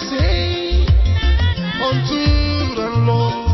say unto the Lord?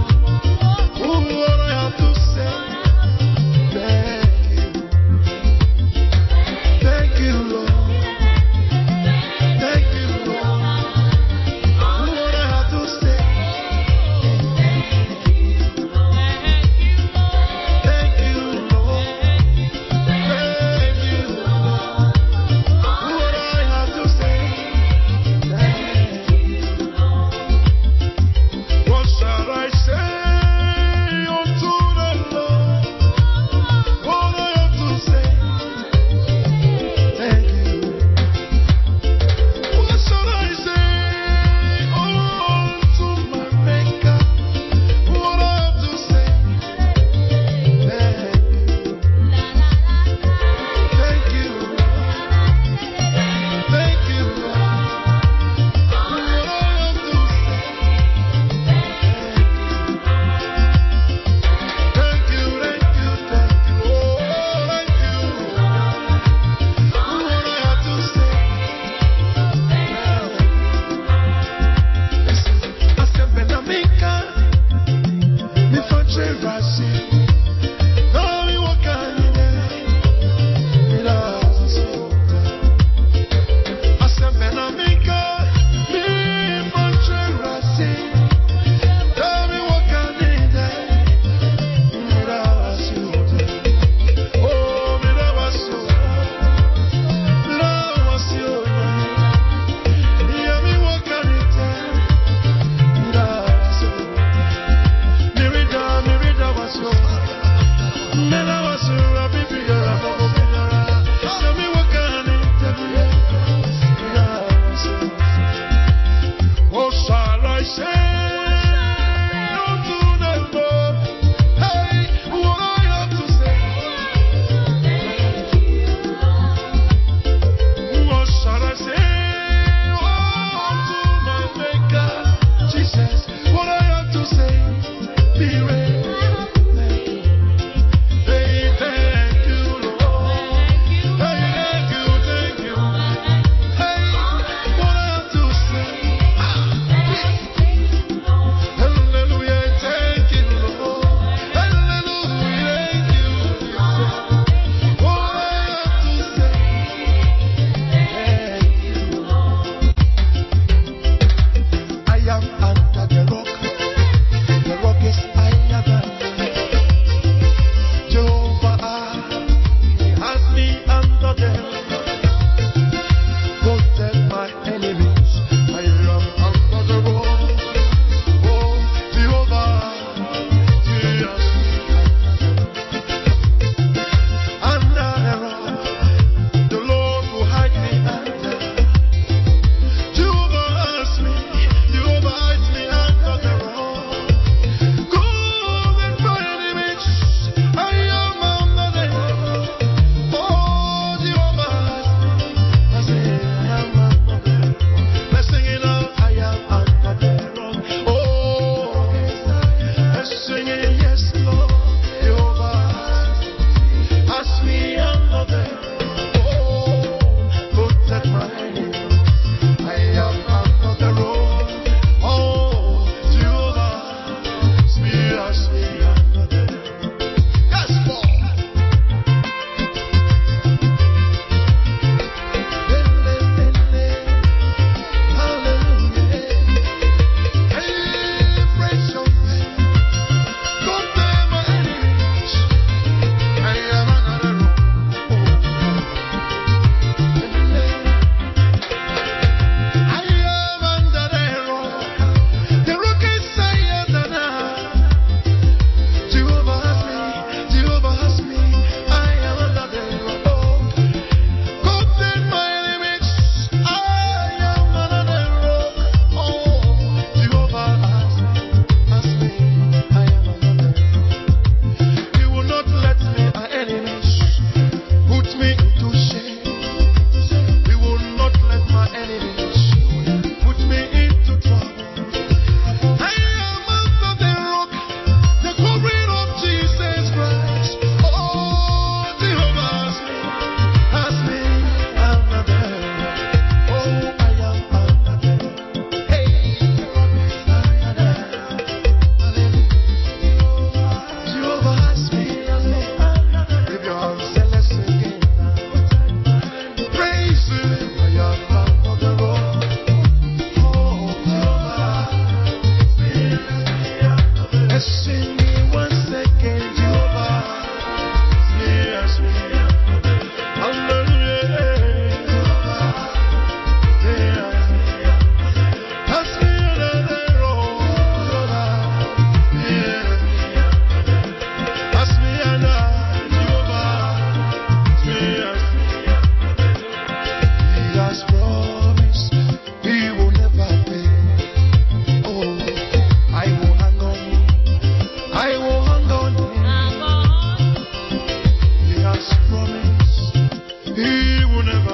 promise, promise. He will never.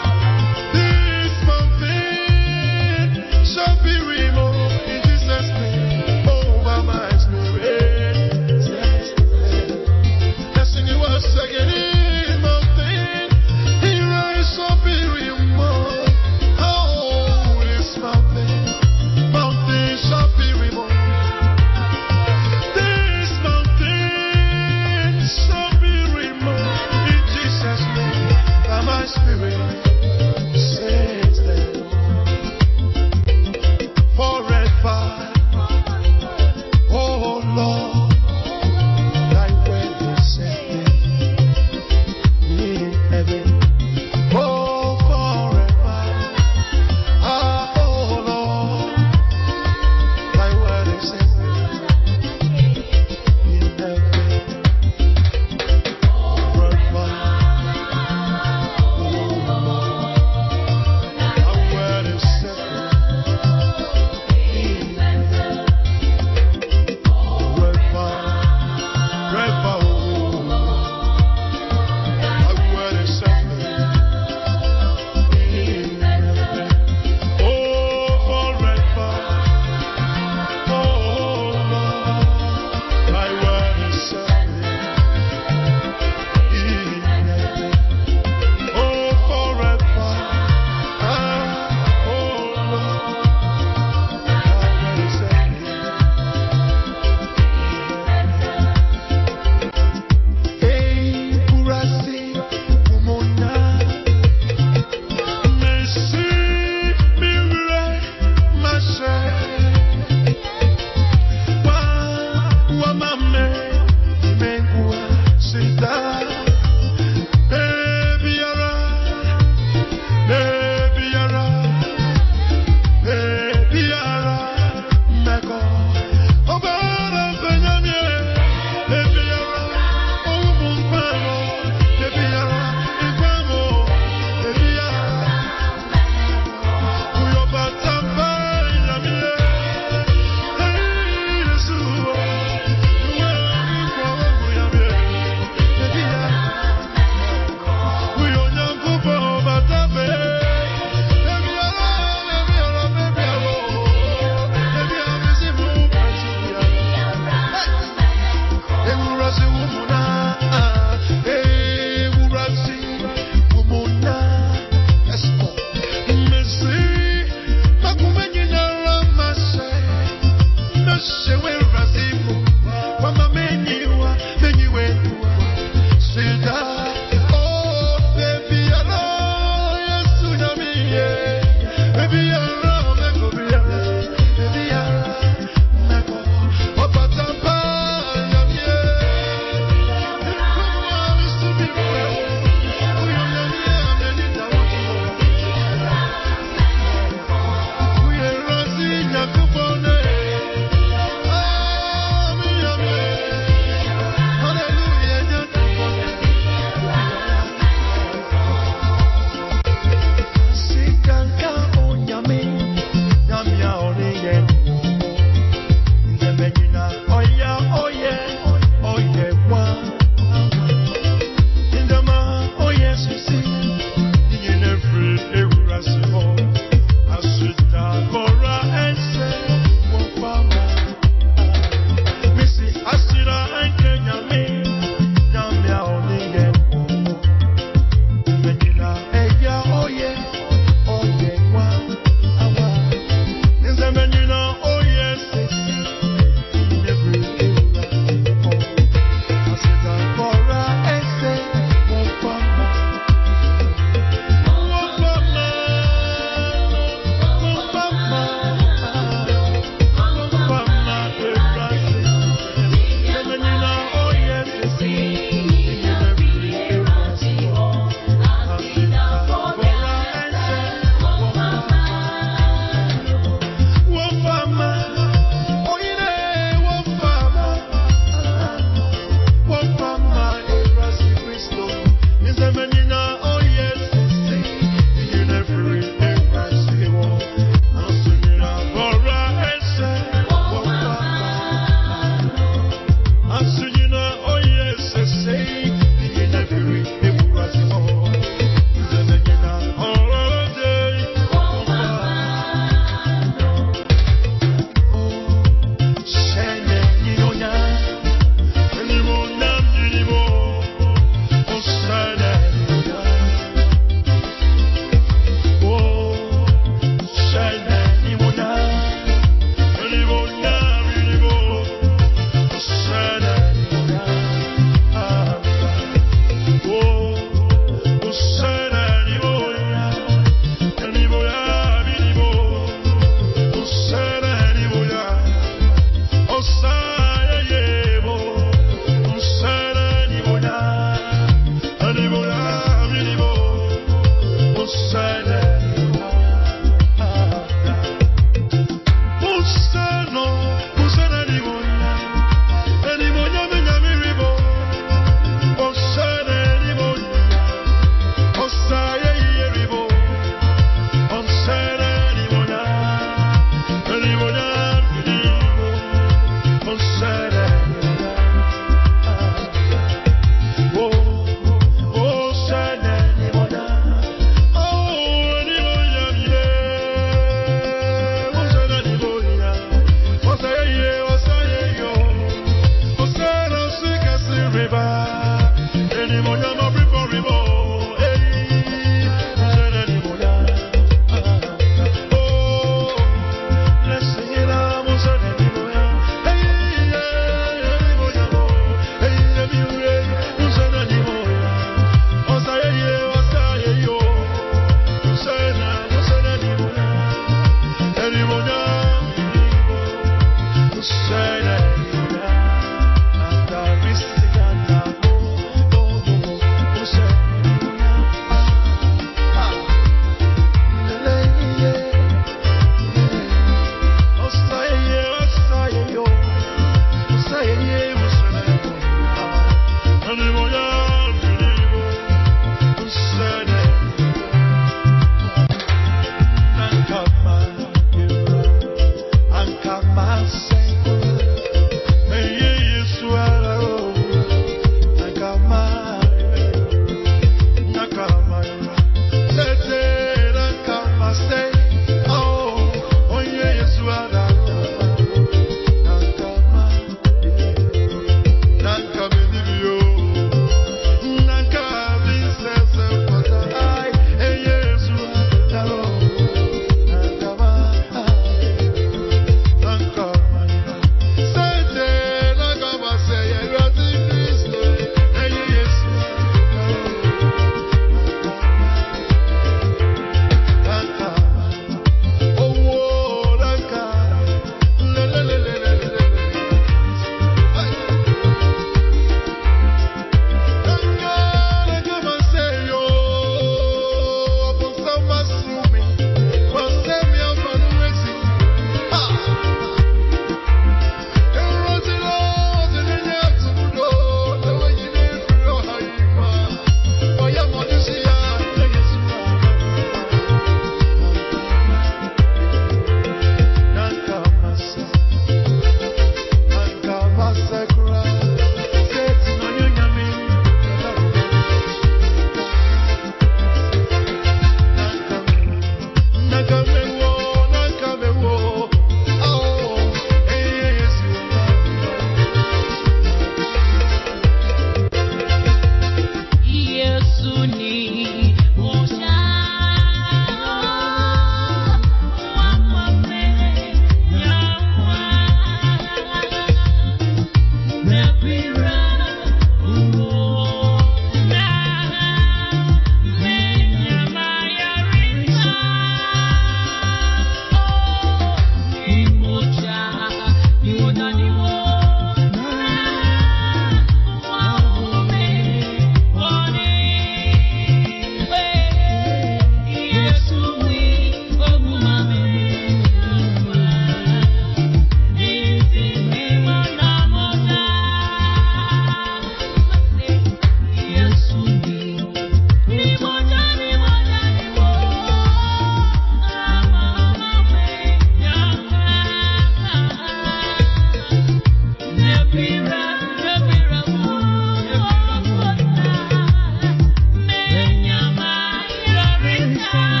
Thank you.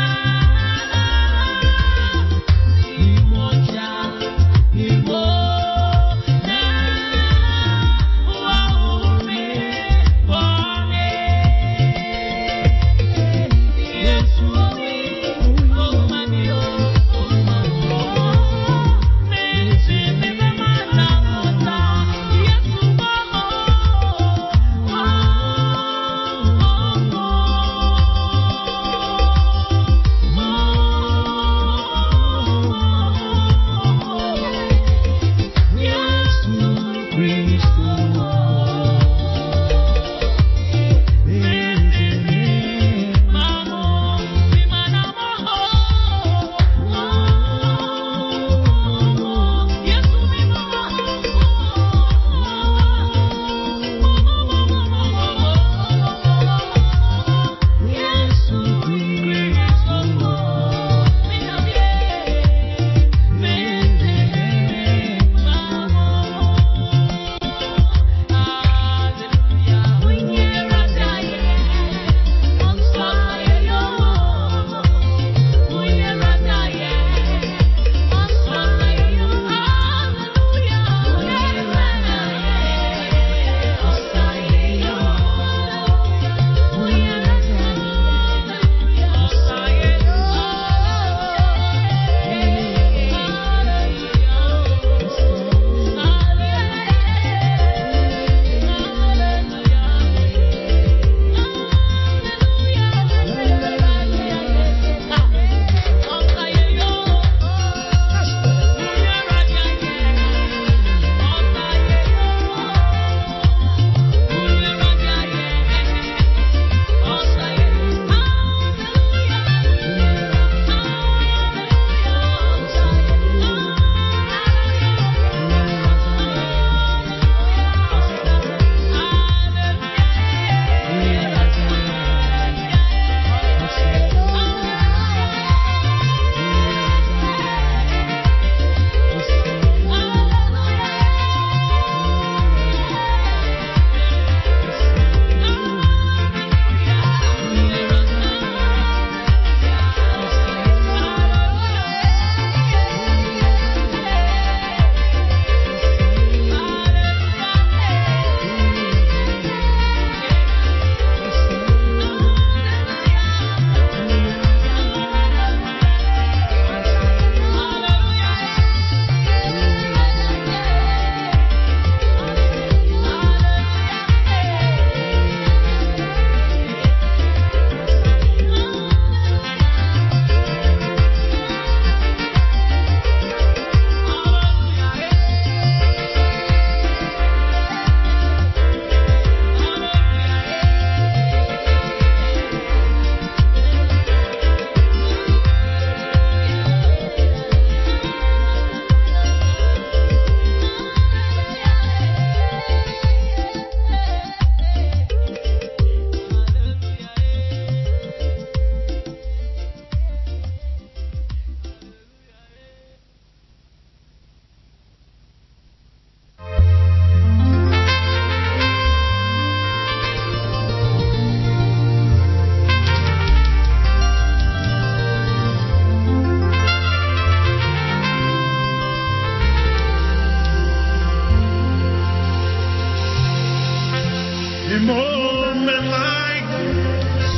moment like this,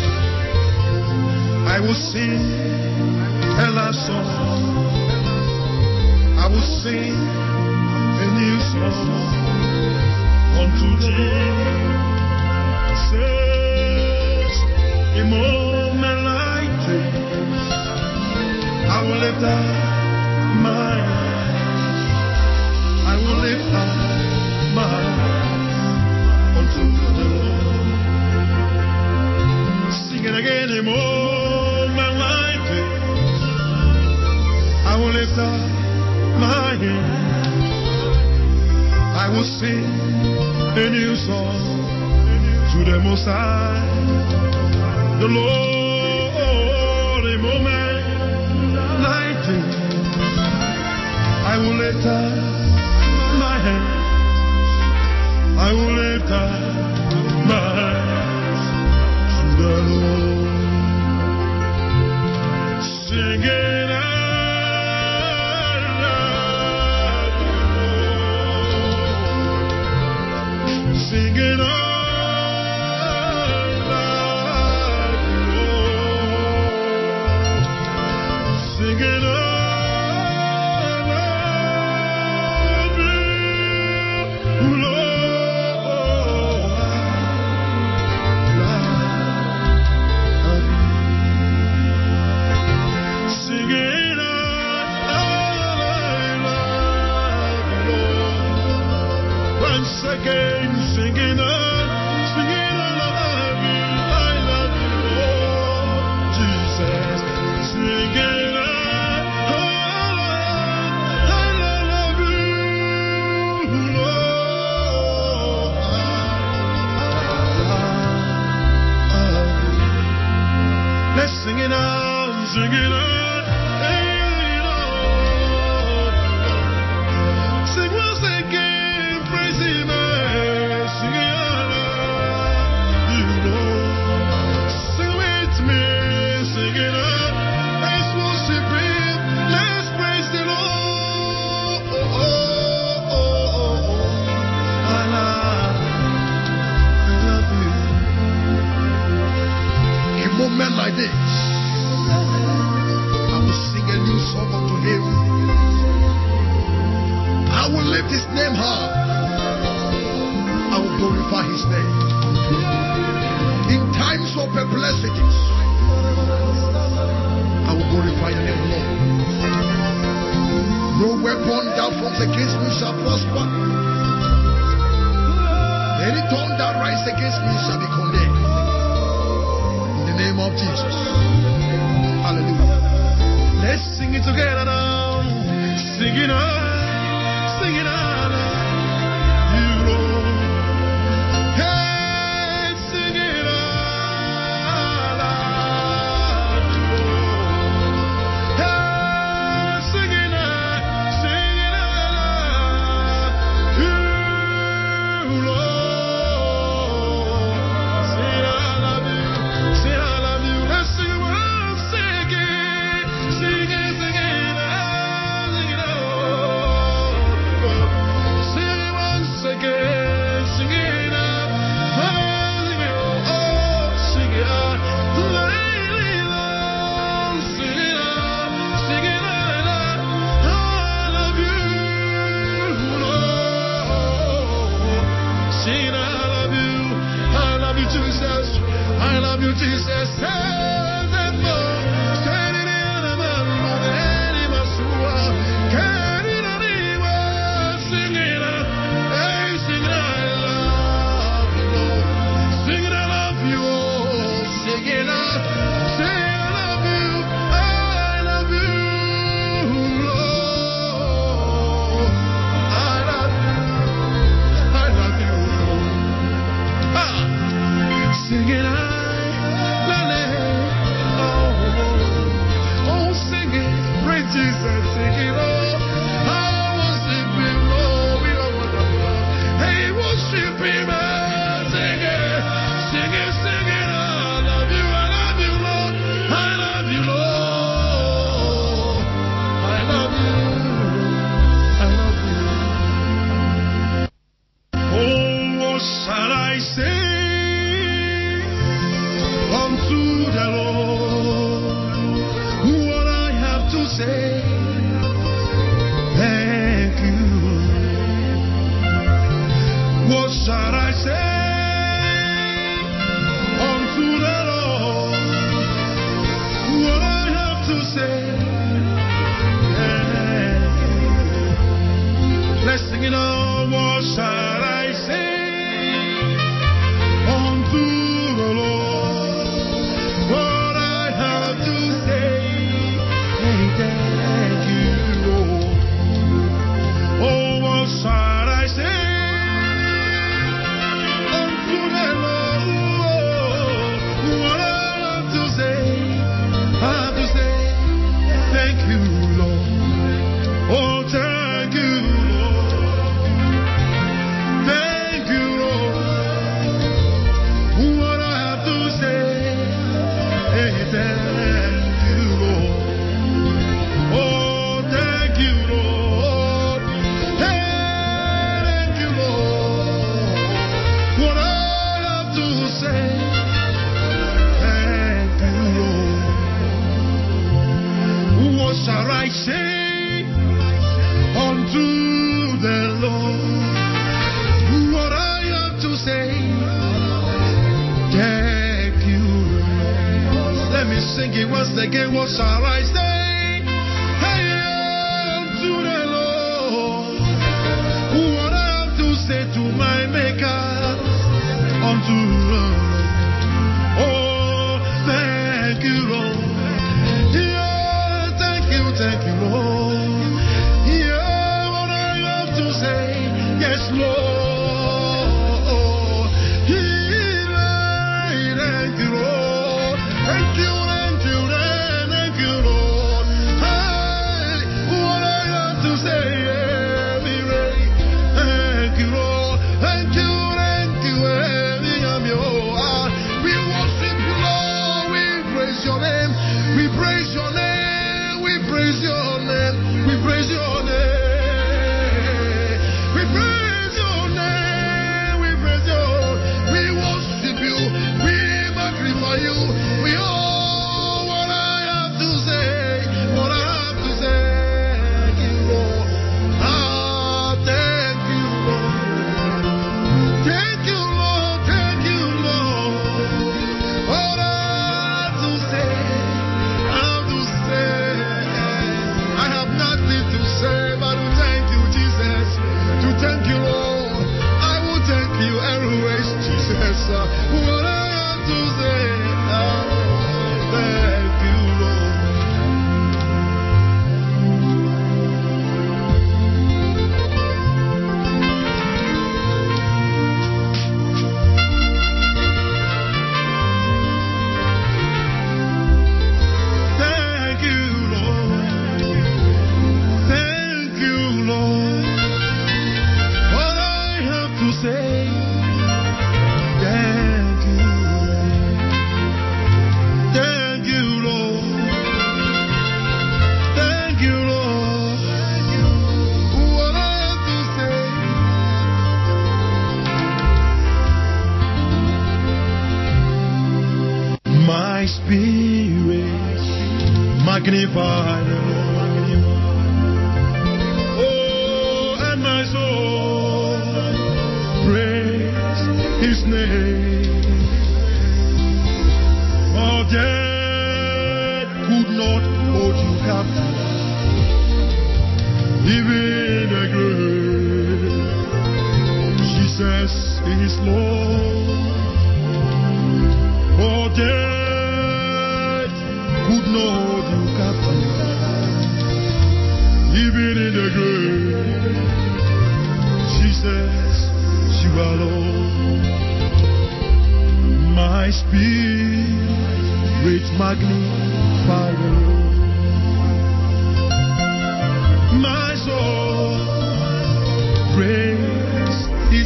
I will sing a love song. I will sing a new song unto Jesus. A moment like this, I will lift up my eyes. I will lift up my eyes unto and again him all my life. I will lift up my hands. I will sing a new song to the Most High, the Lord in all my life. I will lift up my hands. I will lift up my hands. Lord.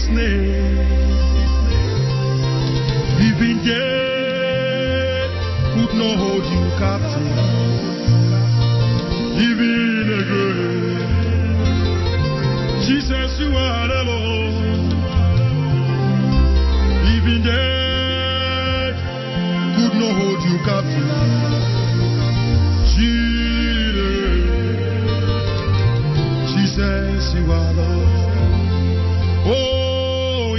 name. Even death could not hold you captive. Even a grave. Jesus, you are the Lord. Even death could not hold you captive. Jesus, Jesus you are Lord. Oh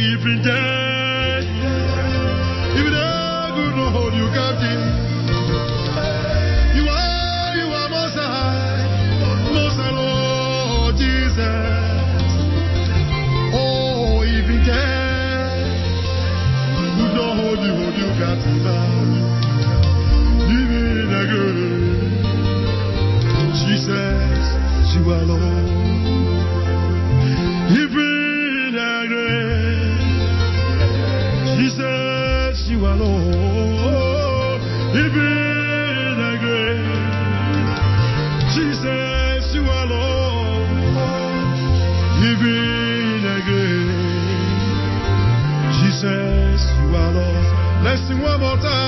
different day. You never know hold you captive. You are, you are most high, most high Lord Jesus. Oh, even then, you not hold you, hold you captive. Even a girl, she says, you are Lord. Blessing one more time.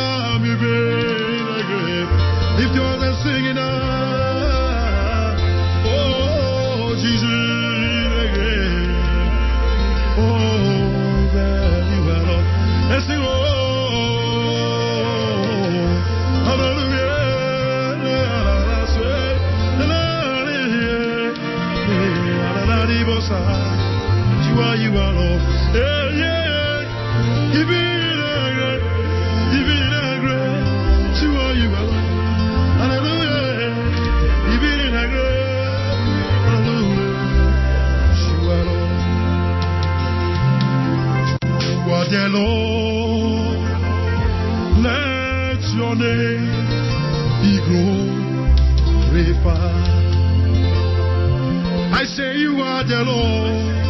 Lord. Let your name be glorified. I say you are the Lord.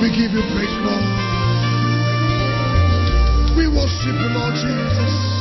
We give you praise, Lord. We worship you, Lord Jesus.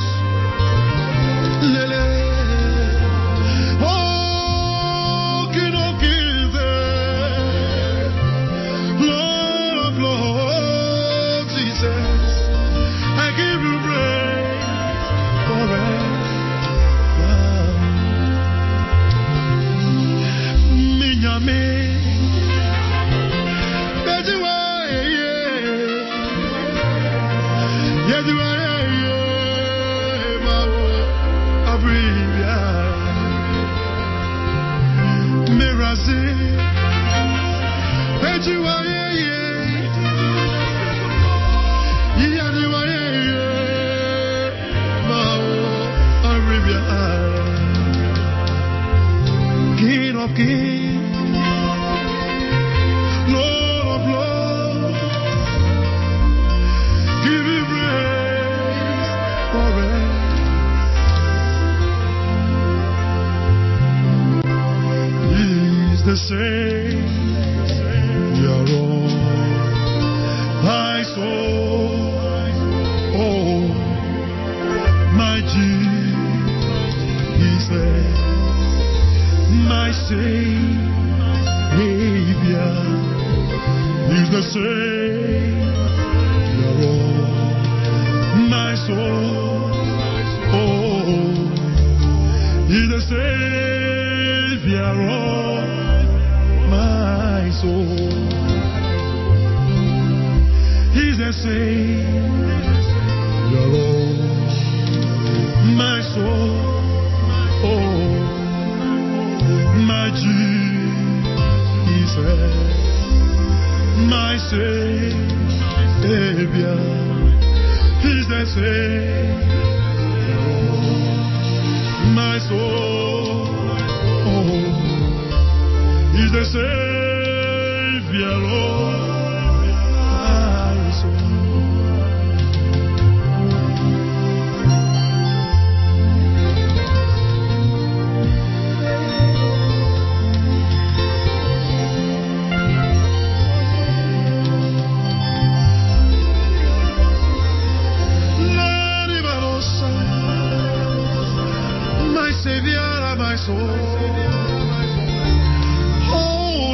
my Jesus, my Savior, He's the Savior, my soul, oh, He's the Savior, Lord. soul.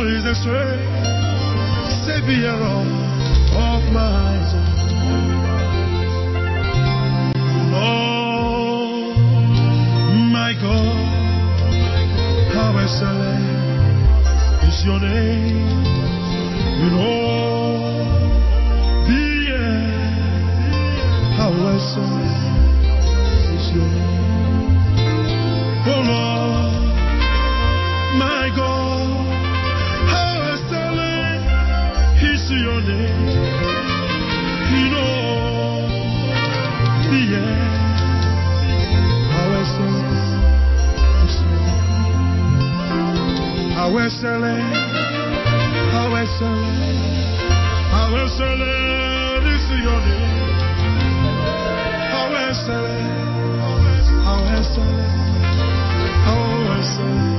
is the strength, Savior of my soul. Oh, my God, how excellent is your name in all. soleil, ah ouais soleil, ah ouais soleil du sillonné. Ah ouais soleil, ah ouais soleil.